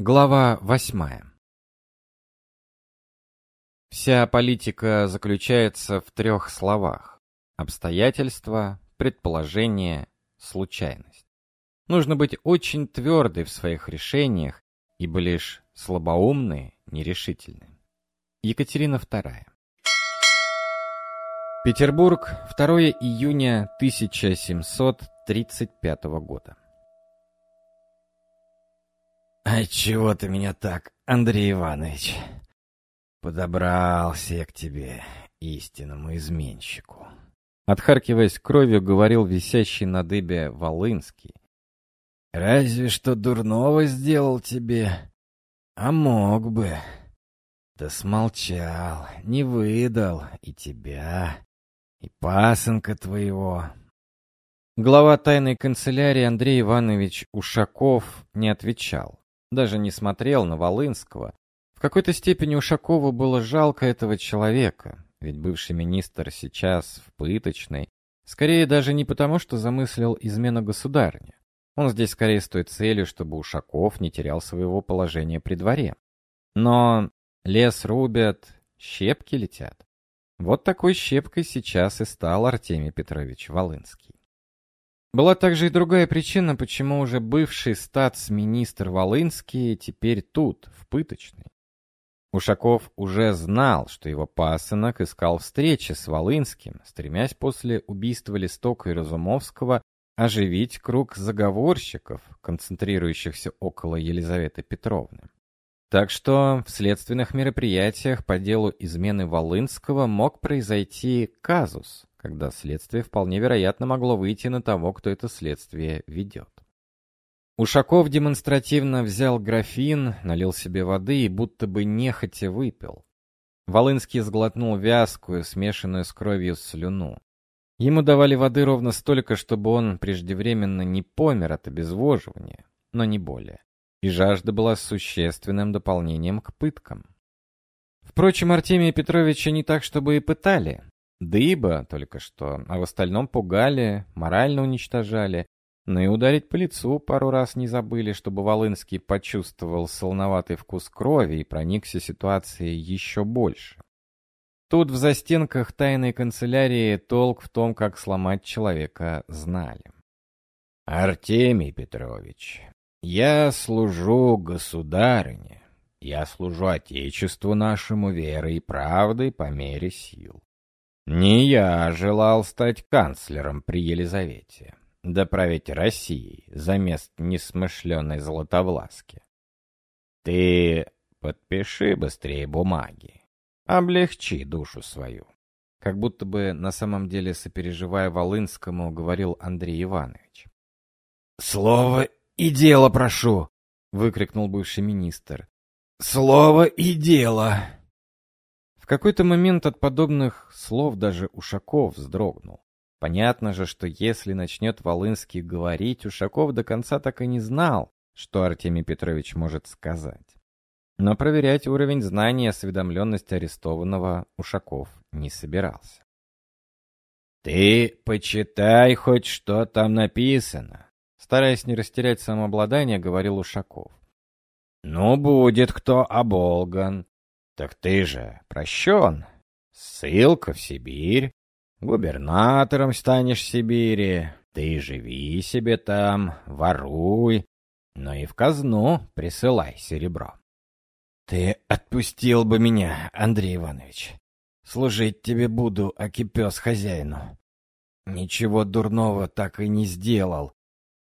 Глава восьмая Вся политика заключается в трех словах. Обстоятельства, предположение, случайность. Нужно быть очень твердой в своих решениях, ибо лишь слабоумные нерешительны. Екатерина II Петербург, 2 июня 1735 года. «А чего ты меня так, Андрей Иванович?» «Подобрался я к тебе, истинному изменщику». Отхаркиваясь кровью, говорил висящий на дыбе Волынский. «Разве что дурного сделал тебе, а мог бы. Да смолчал, не выдал и тебя, и пасынка твоего». Глава тайной канцелярии Андрей Иванович Ушаков не отвечал, даже не смотрел на Волынского. В какой-то степени Ушакову было жалко этого человека, ведь бывший министр сейчас в пыточной, скорее даже не потому, что замыслил измену государыне. Он здесь скорее с той целью, чтобы Ушаков не терял своего положения при дворе. Но лес рубят, щепки летят. Вот такой щепкой сейчас и стал Артемий Петрович Волынский. Была также и другая причина, почему уже бывший статс-министр Волынский теперь тут, в пыточной. Ушаков уже знал, что его пасынок искал встречи с Волынским, стремясь после убийства Листока и Разумовского оживить круг заговорщиков, концентрирующихся около Елизаветы Петровны. Так что в следственных мероприятиях по делу измены Волынского мог произойти казус, когда следствие вполне вероятно могло выйти на того, кто это следствие ведет. Ушаков демонстративно взял графин, налил себе воды и будто бы нехотя выпил. Волынский сглотнул вязкую, смешанную с кровью слюну. Ему давали воды ровно столько, чтобы он преждевременно не помер от обезвоживания, но не более. И жажда была существенным дополнением к пыткам. Впрочем, Артемия Петровича не так, чтобы и пытали. Дыба только что, а в остальном пугали, морально уничтожали, но и ударить по лицу пару раз не забыли, чтобы Волынский почувствовал солоноватый вкус крови и проникся ситуацией еще больше. Тут в застенках тайной канцелярии толк в том, как сломать человека, знали. «Артемий Петрович, я служу государыне, я служу Отечеству нашему верой и правдой по мере сил. Не я желал стать канцлером при Елизавете, да править Россией за мест несмышленной Златовласки. Ты подпиши быстрее бумаги, облегчи душу свою. Как будто бы на самом деле сопереживая Волынскому, говорил Андрей Иванович. «Слово и дело прошу!» — выкрикнул бывший министр. «Слово и дело!» Какой-то момент от подобных слов даже Ушаков вздрогнул. Понятно же, что если начнет Волынский говорить, Ушаков до конца так и не знал, что Артемий Петрович может сказать. Но проверять уровень знаний и осведомленности арестованного Ушаков не собирался. «Ты почитай хоть, что там написано», стараясь не растерять самообладание, говорил Ушаков. «Ну, будет кто оболган, так ты же прощен. Ссылка в Сибирь. Губернатором станешь в Сибири. Ты живи себе там, воруй, но и в казну присылай серебро. Ты отпустил бы меня, Андрей Иванович. Служить тебе буду, аки пес хозяину. Ничего дурного так и не сделал.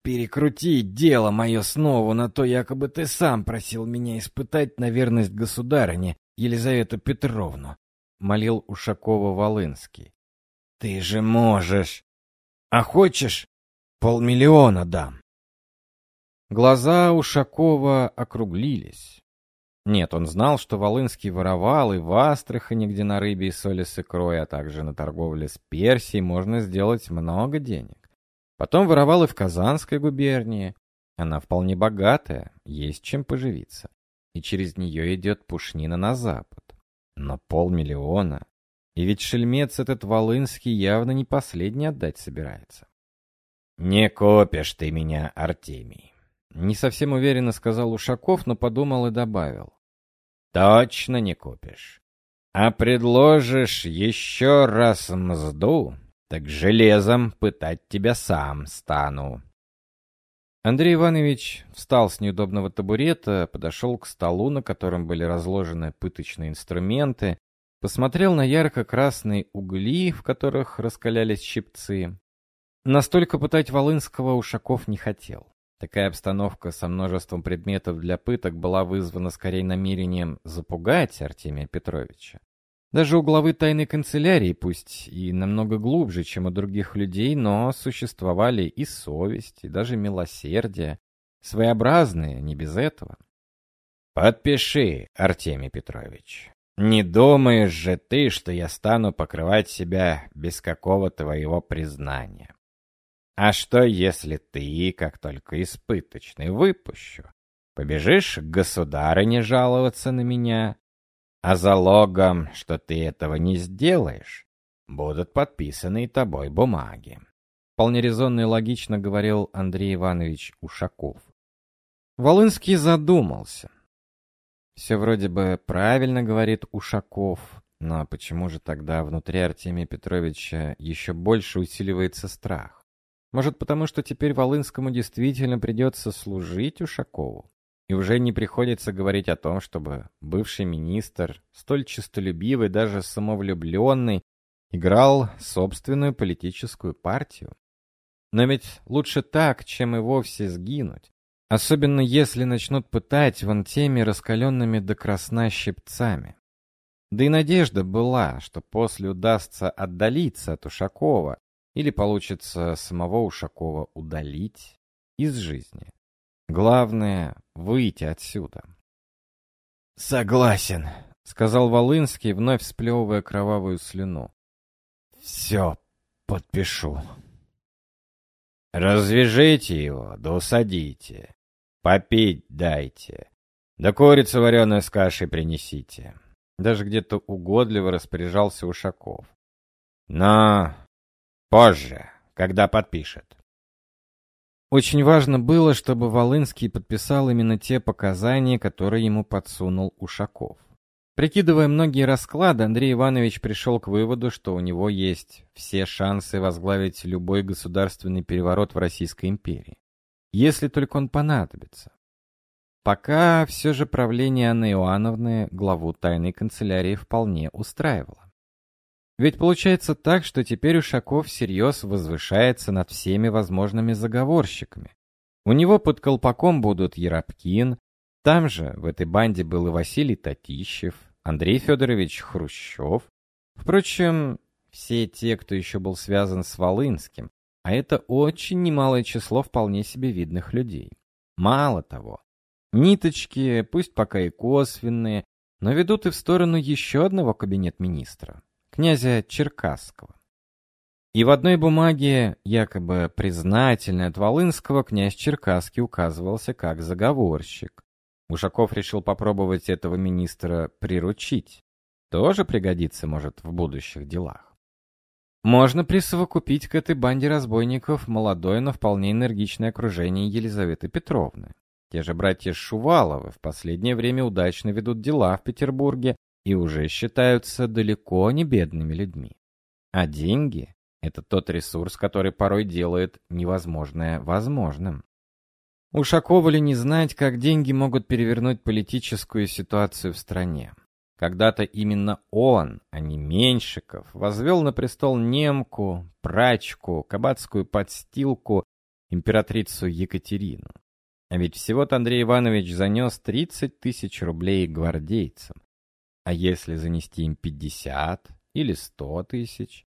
Перекрути дело мое снова на то, якобы ты сам просил меня испытать на верность государыне, Елизавету Петровну, молил Ушакова-Волынский. Ты же можешь. А хочешь, полмиллиона дам. Глаза Ушакова округлились. Нет, он знал, что Волынский воровал и в Астрахани, где на рыбе и соли с икрой, а также на торговле с Персией можно сделать много денег. Потом воровал и в Казанской губернии. Она вполне богатая, есть чем поживиться и через нее идет пушнина на запад. Но полмиллиона. И ведь шельмец этот Волынский явно не последний отдать собирается. «Не копишь ты меня, Артемий. Не совсем уверенно сказал Ушаков, но подумал и добавил. Точно не купишь. А предложишь еще раз мзду, так железом пытать тебя сам стану. Андрей Иванович встал с неудобного табурета, подошел к столу, на котором были разложены пыточные инструменты, посмотрел на ярко-красные угли, в которых раскалялись щипцы. Настолько пытать Волынского Ушаков не хотел. Такая обстановка со множеством предметов для пыток была вызвана скорее намерением запугать Артемия Петровича. Даже у главы тайной канцелярии, пусть и намного глубже, чем у других людей, но существовали и совесть, и даже милосердие, своеобразные, не без этого. «Подпиши, Артемий Петрович. Не думаешь же ты, что я стану покрывать себя без какого твоего признания? А что, если ты, как только испыточный, выпущу, побежишь к государыне жаловаться на меня, а залогом, что ты этого не сделаешь, будут подписаны тобой бумаги. Вполне резонно и логично говорил Андрей Иванович Ушаков. Волынский задумался. Все вроде бы правильно говорит Ушаков, но почему же тогда внутри Артемия Петровича еще больше усиливается страх? Может, потому что теперь Волынскому действительно придется служить Ушакову? И уже не приходится говорить о том, чтобы бывший министр, столь честолюбивый, даже самовлюбленный, играл собственную политическую партию. Но ведь лучше так, чем и вовсе сгинуть. Особенно если начнут пытать вон теми раскаленными до красна щипцами. Да и надежда была, что после удастся отдалиться от Ушакова или получится самого Ушакова удалить из жизни. Главное — выйти отсюда. «Согласен», — сказал Волынский, вновь сплевывая кровавую слюну. «Все подпишу». «Развяжите его, да усадите. Попить дайте. Да курицу вареную с кашей принесите». Даже где-то угодливо распоряжался Ушаков. «Но позже, когда подпишет». Очень важно было, чтобы Волынский подписал именно те показания, которые ему подсунул Ушаков. Прикидывая многие расклады, Андрей Иванович пришел к выводу, что у него есть все шансы возглавить любой государственный переворот в Российской империи. Если только он понадобится. Пока все же правление Анны Иоанновны главу тайной канцелярии вполне устраивало. Ведь получается так, что теперь Ушаков всерьез возвышается над всеми возможными заговорщиками. У него под колпаком будут Еропкин, там же в этой банде был и Василий Татищев, Андрей Федорович Хрущев. Впрочем, все те, кто еще был связан с Волынским, а это очень немалое число вполне себе видных людей. Мало того, ниточки, пусть пока и косвенные, но ведут и в сторону еще одного кабинет-министра князя Черкасского. И в одной бумаге, якобы признательной от Волынского, князь Черкасский указывался как заговорщик. Ушаков решил попробовать этого министра приручить. Тоже пригодится, может, в будущих делах. Можно присовокупить к этой банде разбойников молодое, но вполне энергичное окружение Елизаветы Петровны. Те же братья Шуваловы в последнее время удачно ведут дела в Петербурге и уже считаются далеко не бедными людьми. А деньги — это тот ресурс, который порой делает невозможное возможным. Ушакова ли не знать, как деньги могут перевернуть политическую ситуацию в стране? Когда-то именно он, а не Меньшиков, возвел на престол немку, прачку, кабацкую подстилку, императрицу Екатерину. А ведь всего-то Андрей Иванович занес 30 тысяч рублей гвардейцам. А если занести им 50 или 100 тысяч?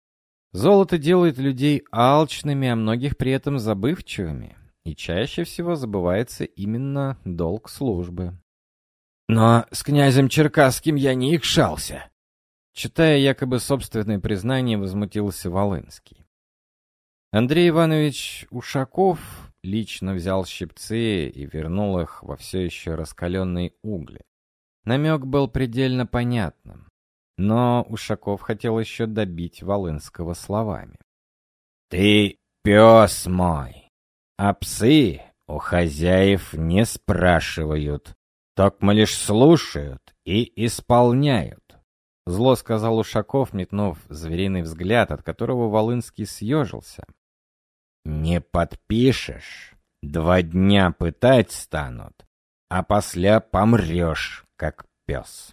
Золото делает людей алчными, а многих при этом забывчивыми. И чаще всего забывается именно долг службы. Но с князем Черкасским я не икшался. Читая якобы собственное признание, возмутился Волынский. Андрей Иванович Ушаков лично взял щипцы и вернул их во все еще раскаленные угли. Намек был предельно понятным, но Ушаков хотел еще добить Волынского словами. «Ты пес мой, а псы У хозяев не спрашивают, только лишь слушают и исполняют. Зло сказал Ушаков, метнув звериный взгляд, от которого Волынский съежился. «Не подпишешь, два дня пытать станут, а после помрешь, как пес».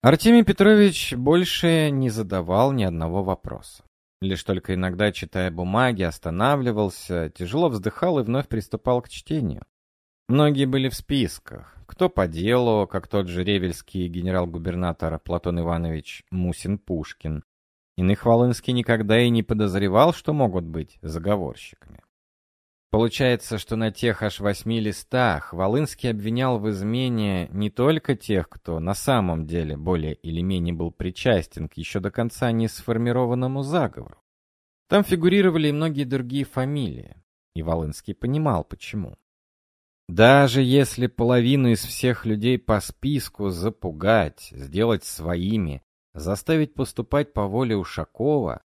Артемий Петрович больше не задавал ни одного вопроса. Лишь только иногда, читая бумаги, останавливался, тяжело вздыхал и вновь приступал к чтению. Многие были в списках. Кто по делу, как тот же ревельский генерал-губернатор Платон Иванович Мусин-Пушкин. Иных Волынский никогда и не подозревал, что могут быть заговорщиками. Получается, что на тех аж восьми листах Волынский обвинял в измене не только тех, кто на самом деле более или менее был причастен к еще до конца не сформированному заговору. Там фигурировали и многие другие фамилии, и Волынский понимал, почему. Даже если половину из всех людей по списку запугать, сделать своими, заставить поступать по воле Ушакова,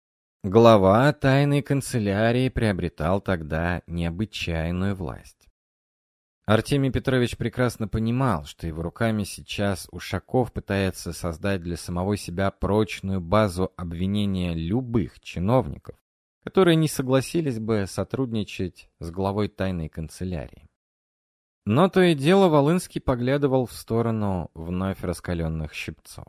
глава тайной канцелярии приобретал тогда необычайную власть. Артемий Петрович прекрасно понимал, что его руками сейчас Ушаков пытается создать для самого себя прочную базу обвинения любых чиновников, которые не согласились бы сотрудничать с главой тайной канцелярии. Но то и дело Волынский поглядывал в сторону вновь раскаленных щипцов.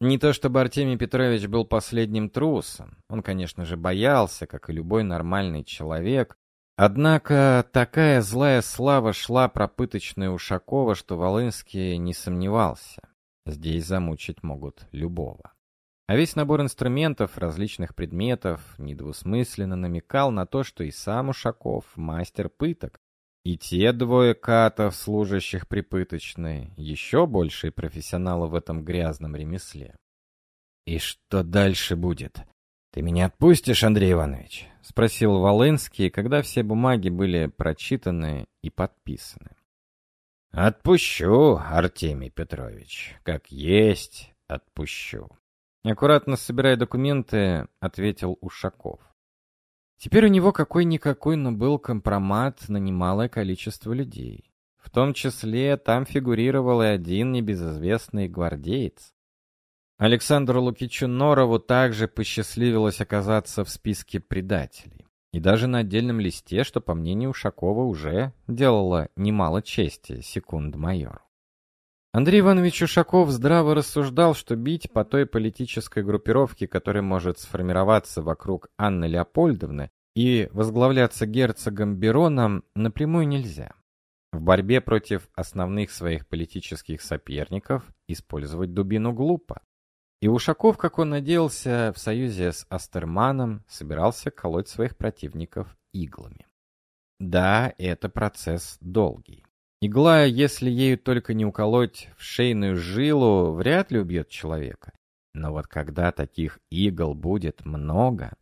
Не то чтобы Артемий Петрович был последним трусом, он, конечно же, боялся, как и любой нормальный человек, однако такая злая слава шла про пыточную Ушакова, что Волынский не сомневался, здесь замучить могут любого. А весь набор инструментов, различных предметов, недвусмысленно намекал на то, что и сам Ушаков — мастер пыток, и те двое катов, служащих припыточной, еще большие профессионалы в этом грязном ремесле. «И что дальше будет? Ты меня отпустишь, Андрей Иванович?» — спросил Волынский, когда все бумаги были прочитаны и подписаны. «Отпущу, Артемий Петрович, как есть отпущу». Аккуратно собирая документы, ответил Ушаков. Теперь у него какой-никакой, но был компромат на немалое количество людей. В том числе там фигурировал и один небезызвестный гвардеец. Александру Лукичу Норову также посчастливилось оказаться в списке предателей. И даже на отдельном листе, что, по мнению Ушакова, уже делало немало чести секунд-майору. Андрей Иванович Ушаков здраво рассуждал, что бить по той политической группировке, которая может сформироваться вокруг Анны Леопольдовны и возглавляться герцогом Бероном, напрямую нельзя. В борьбе против основных своих политических соперников использовать дубину глупо. И Ушаков, как он надеялся, в союзе с Астерманом собирался колоть своих противников иглами. Да, это процесс долгий. Игла, если ею только не уколоть в шейную жилу, вряд ли убьет человека. Но вот когда таких игл будет много,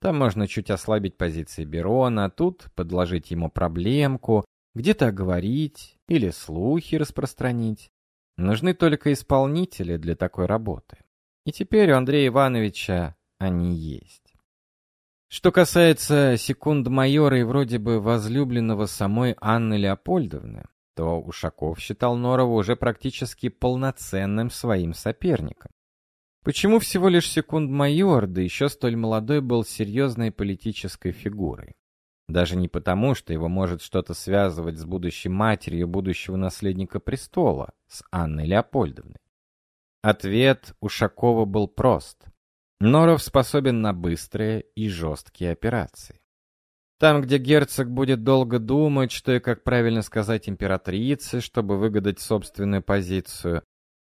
там можно чуть ослабить позиции Берона, тут подложить ему проблемку, где-то оговорить или слухи распространить. Нужны только исполнители для такой работы. И теперь у Андрея Ивановича они есть. Что касается секунд майора и вроде бы возлюбленного самой Анны Леопольдовны, то Ушаков считал Норова уже практически полноценным своим соперником. Почему всего лишь секунд-майор, да еще столь молодой, был серьезной политической фигурой? Даже не потому, что его может что-то связывать с будущей матерью будущего наследника престола, с Анной Леопольдовной. Ответ Ушакова был прост. Норов способен на быстрые и жесткие операции. Там, где герцог будет долго думать, что и как правильно сказать императрице, чтобы выгадать собственную позицию,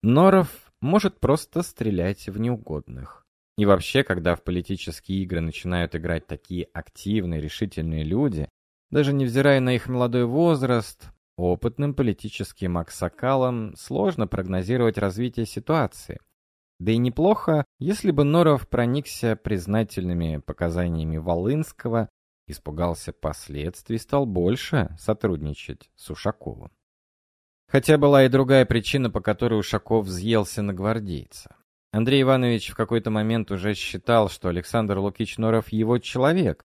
Норов может просто стрелять в неугодных. И вообще, когда в политические игры начинают играть такие активные, решительные люди, даже невзирая на их молодой возраст, опытным политическим аксакалам сложно прогнозировать развитие ситуации. Да и неплохо, если бы Норов проникся признательными показаниями Волынского Испугался последствий, стал больше сотрудничать с Ушаковым. Хотя была и другая причина, по которой Ушаков взъелся на гвардейца. Андрей Иванович в какой-то момент уже считал, что Александр Лукич Норов его человек,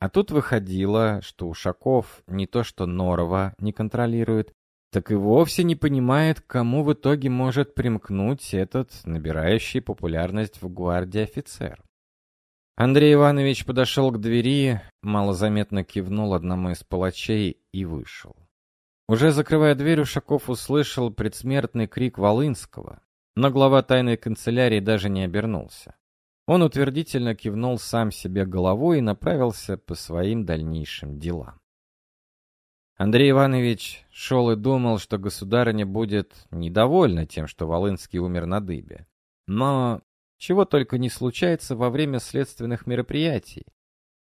А тут выходило, что Ушаков не то что Норова не контролирует, так и вовсе не понимает, кому в итоге может примкнуть этот набирающий популярность в гвардии офицер. Андрей Иванович подошел к двери, малозаметно кивнул одному из палачей и вышел. Уже закрывая дверь, Ушаков услышал предсмертный крик Волынского, но глава тайной канцелярии даже не обернулся. Он утвердительно кивнул сам себе головой и направился по своим дальнейшим делам. Андрей Иванович шел и думал, что государыня будет недовольна тем, что Волынский умер на дыбе. Но чего только не случается во время следственных мероприятий.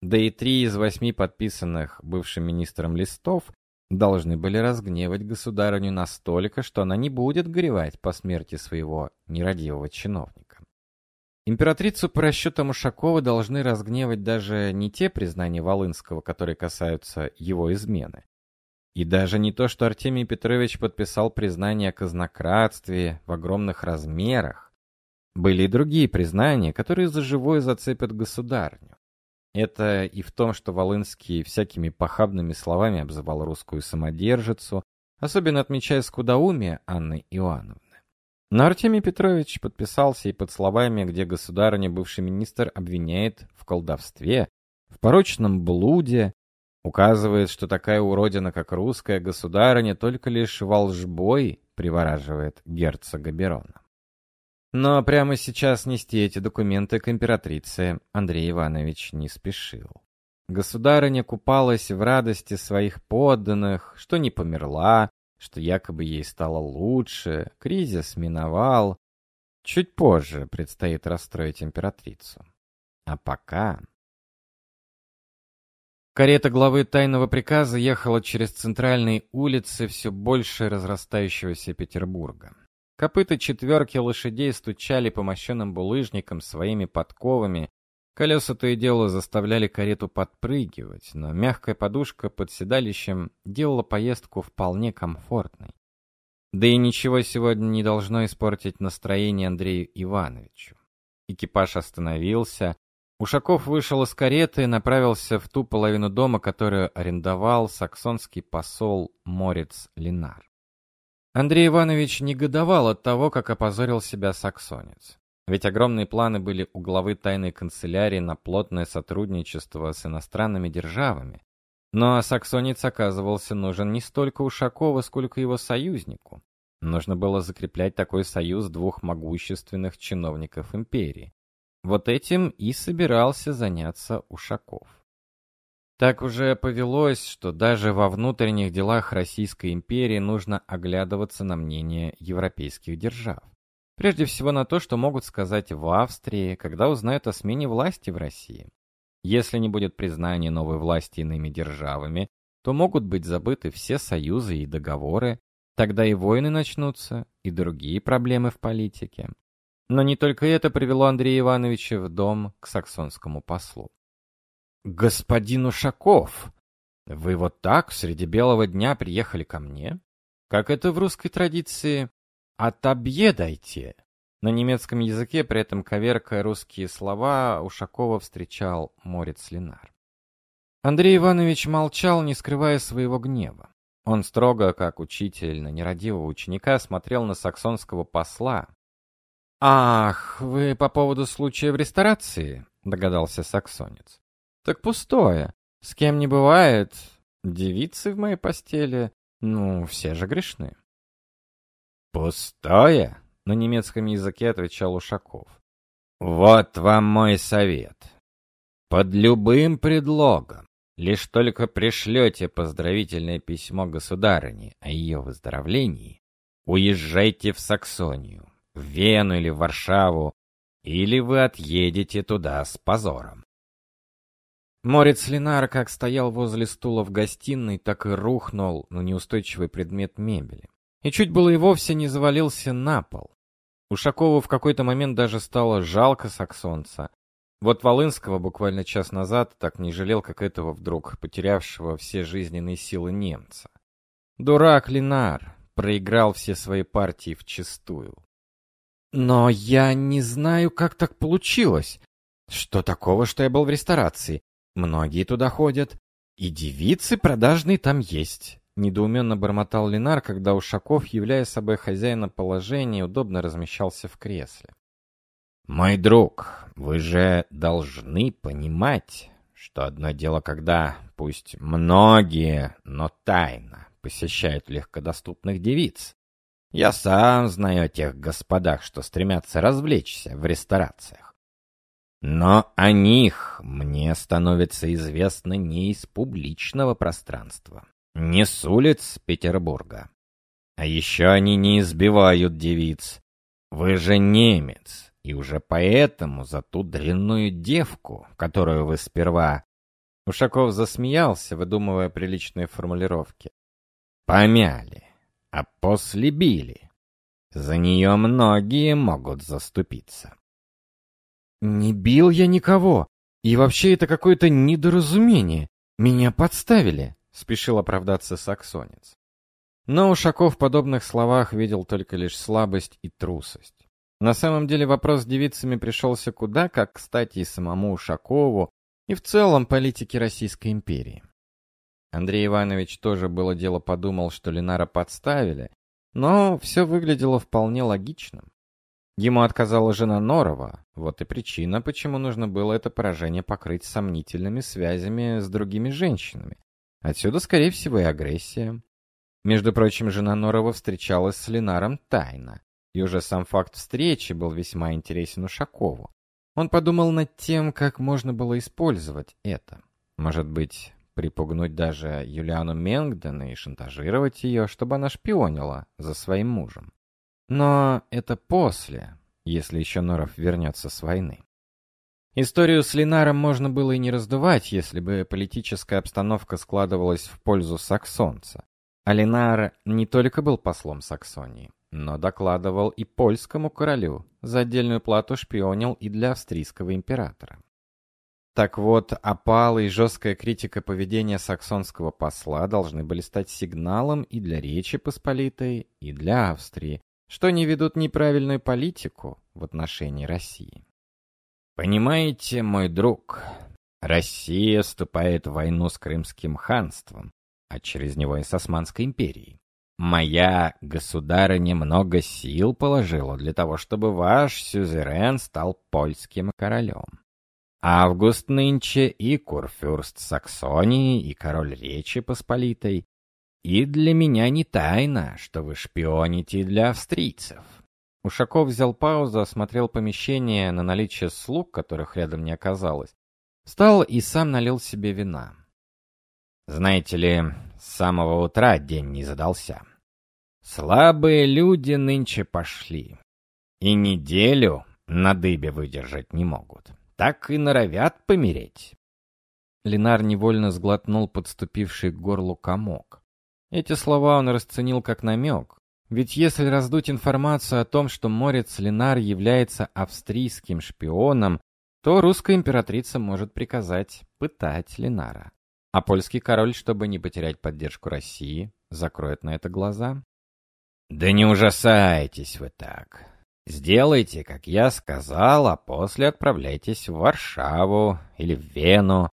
Да и три из восьми подписанных бывшим министром листов должны были разгневать государыню настолько, что она не будет горевать по смерти своего нерадивого чиновника. Императрицу по расчетам Ушакова должны разгневать даже не те признания Волынского, которые касаются его измены. И даже не то, что Артемий Петрович подписал признание о казнократстве в огромных размерах. Были и другие признания, которые за живое зацепят государню. Это и в том, что Волынский всякими похабными словами обзывал русскую самодержицу, особенно отмечая скудоумие Анны Иоанновны. Но Артемий Петрович подписался и под словами, где государыня бывший министр обвиняет в колдовстве, в порочном блуде, указывает, что такая уродина, как русская государыня, только лишь волжбой привораживает герцога Берона. Но прямо сейчас нести эти документы к императрице Андрей Иванович не спешил. Государыня купалась в радости своих подданных, что не померла, что якобы ей стало лучше, кризис миновал. Чуть позже предстоит расстроить императрицу. А пока... Карета главы тайного приказа ехала через центральные улицы все больше разрастающегося Петербурга. Копыта четверки лошадей стучали по мощенным булыжникам своими подковами, Колеса то и дело заставляли карету подпрыгивать, но мягкая подушка под седалищем делала поездку вполне комфортной. Да и ничего сегодня не должно испортить настроение Андрею Ивановичу. Экипаж остановился. Ушаков вышел из кареты и направился в ту половину дома, которую арендовал саксонский посол Морец Линар. Андрей Иванович негодовал от того, как опозорил себя саксонец. Ведь огромные планы были у главы тайной канцелярии на плотное сотрудничество с иностранными державами. Но саксонец оказывался нужен не столько Ушакову, сколько его союзнику. Нужно было закреплять такой союз двух могущественных чиновников империи. Вот этим и собирался заняться Ушаков. Так уже повелось, что даже во внутренних делах Российской империи нужно оглядываться на мнение европейских держав. Прежде всего на то, что могут сказать в Австрии, когда узнают о смене власти в России. Если не будет признания новой власти иными державами, то могут быть забыты все союзы и договоры, тогда и войны начнутся, и другие проблемы в политике. Но не только это привело Андрея Ивановича в дом к саксонскому послу. «Господин Ушаков, вы вот так среди белого дня приехали ко мне? Как это в русской традиции «Отобедайте!» На немецком языке, при этом коверкая русские слова, Ушакова встречал Морец Ленар. Андрей Иванович молчал, не скрывая своего гнева. Он строго, как учитель на нерадивого ученика, смотрел на саксонского посла. «Ах, вы по поводу случая в ресторации?» — догадался саксонец. «Так пустое. С кем не бывает. Девицы в моей постели. Ну, все же грешны». «Пустое?» — на немецком языке отвечал Ушаков. «Вот вам мой совет. Под любым предлогом, лишь только пришлете поздравительное письмо государыне о ее выздоровлении, уезжайте в Саксонию, в Вену или в Варшаву, или вы отъедете туда с позором. Морец Ленар как стоял возле стула в гостиной, так и рухнул на неустойчивый предмет мебели и чуть было и вовсе не завалился на пол. Ушакову в какой-то момент даже стало жалко саксонца. Вот Волынского буквально час назад так не жалел, как этого вдруг потерявшего все жизненные силы немца. Дурак Ленар проиграл все свои партии вчистую. Но я не знаю, как так получилось. Что такого, что я был в ресторации? Многие туда ходят. И девицы продажные там есть. Недоуменно бормотал Ленар, когда Ушаков, являя собой хозяина положения, удобно размещался в кресле. «Мой друг, вы же должны понимать, что одно дело, когда, пусть многие, но тайно посещают легкодоступных девиц. Я сам знаю о тех господах, что стремятся развлечься в ресторациях. Но о них мне становится известно не из публичного пространства, не с улиц Петербурга. А еще они не избивают девиц. Вы же немец, и уже поэтому за ту дрянную девку, которую вы сперва... Ушаков засмеялся, выдумывая приличные формулировки. Помяли, а после били. За нее многие могут заступиться. Не бил я никого. И вообще это какое-то недоразумение. Меня подставили спешил оправдаться саксонец. Но Ушаков в подобных словах видел только лишь слабость и трусость. На самом деле вопрос с девицами пришелся куда как кстати и самому Ушакову, и в целом политике Российской империи. Андрей Иванович тоже было дело подумал, что Ленара подставили, но все выглядело вполне логичным. Ему отказала жена Норова, вот и причина, почему нужно было это поражение покрыть сомнительными связями с другими женщинами, Отсюда, скорее всего, и агрессия. Между прочим, жена Норова встречалась с Ленаром тайно, и уже сам факт встречи был весьма интересен Ушакову. Он подумал над тем, как можно было использовать это. Может быть, припугнуть даже Юлиану Менгден и шантажировать ее, чтобы она шпионила за своим мужем. Но это после, если еще Норов вернется с войны. Историю с Линаром можно было и не раздувать, если бы политическая обстановка складывалась в пользу саксонца. А Линар не только был послом Саксонии, но докладывал и польскому королю, за отдельную плату шпионил и для австрийского императора. Так вот, опала и жесткая критика поведения саксонского посла должны были стать сигналом и для Речи Посполитой, и для Австрии, что они ведут неправильную политику в отношении России. Понимаете, мой друг, Россия вступает в войну с Крымским ханством, а через него и с Османской империей. Моя государыня много сил положила для того, чтобы ваш сюзерен стал польским королем. Август нынче и курфюрст Саксонии, и король Речи Посполитой. И для меня не тайна, что вы шпионите для австрийцев. Ушаков взял паузу, осмотрел помещение на наличие слуг, которых рядом не оказалось. Встал и сам налил себе вина. Знаете ли, с самого утра день не задался. Слабые люди нынче пошли. И неделю на дыбе выдержать не могут. Так и норовят помереть. Ленар невольно сглотнул подступивший к горлу комок. Эти слова он расценил как намек, ведь если раздуть информацию о том, что Морец Ленар является австрийским шпионом, то русская императрица может приказать пытать Ленара. А польский король, чтобы не потерять поддержку России, закроет на это глаза. Да не ужасайтесь вы так. Сделайте, как я сказал, а после отправляйтесь в Варшаву или в Вену,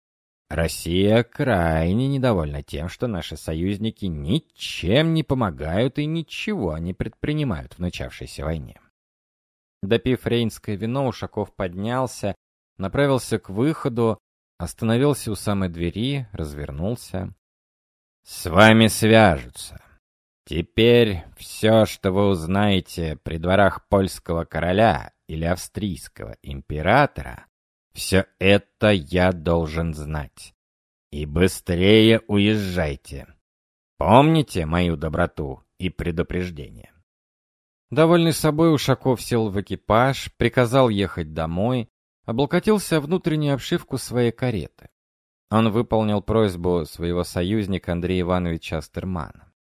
Россия крайне недовольна тем, что наши союзники ничем не помогают и ничего не предпринимают в начавшейся войне. Допив рейнское вино, Ушаков поднялся, направился к выходу, остановился у самой двери, развернулся. «С вами свяжутся. Теперь все, что вы узнаете при дворах польского короля или австрийского императора, все это я должен знать. И быстрее уезжайте. Помните мою доброту и предупреждение. Довольный собой Ушаков сел в экипаж, приказал ехать домой, облокотился внутреннюю обшивку своей кареты. Он выполнил просьбу своего союзника Андрея Ивановича Астермана.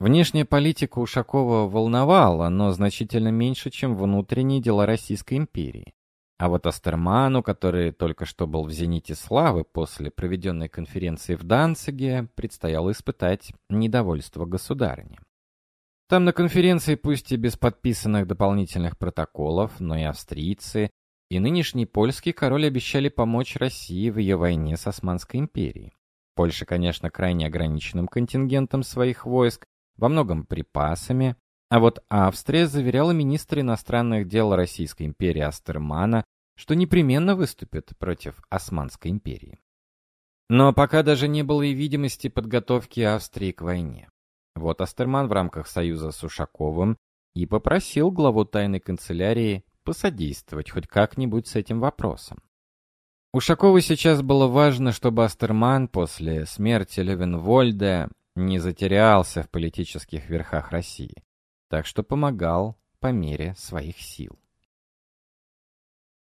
Внешняя политика Ушакова волновала, но значительно меньше, чем внутренние дела Российской империи. А вот Астерману, который только что был в зените славы после проведенной конференции в Данциге, предстояло испытать недовольство государыни. Там на конференции, пусть и без подписанных дополнительных протоколов, но и австрийцы, и нынешний польский король обещали помочь России в ее войне с Османской империей. Польша, конечно, крайне ограниченным контингентом своих войск, во многом припасами, а вот Австрия заверяла министра иностранных дел Российской империи Астермана, что непременно выступит против Османской империи. Но пока даже не было и видимости подготовки Австрии к войне. Вот Астерман в рамках союза с Ушаковым и попросил главу тайной канцелярии посодействовать хоть как-нибудь с этим вопросом. Ушакову сейчас было важно, чтобы Астерман после смерти Левенвольда не затерялся в политических верхах России, так что помогал по мере своих сил.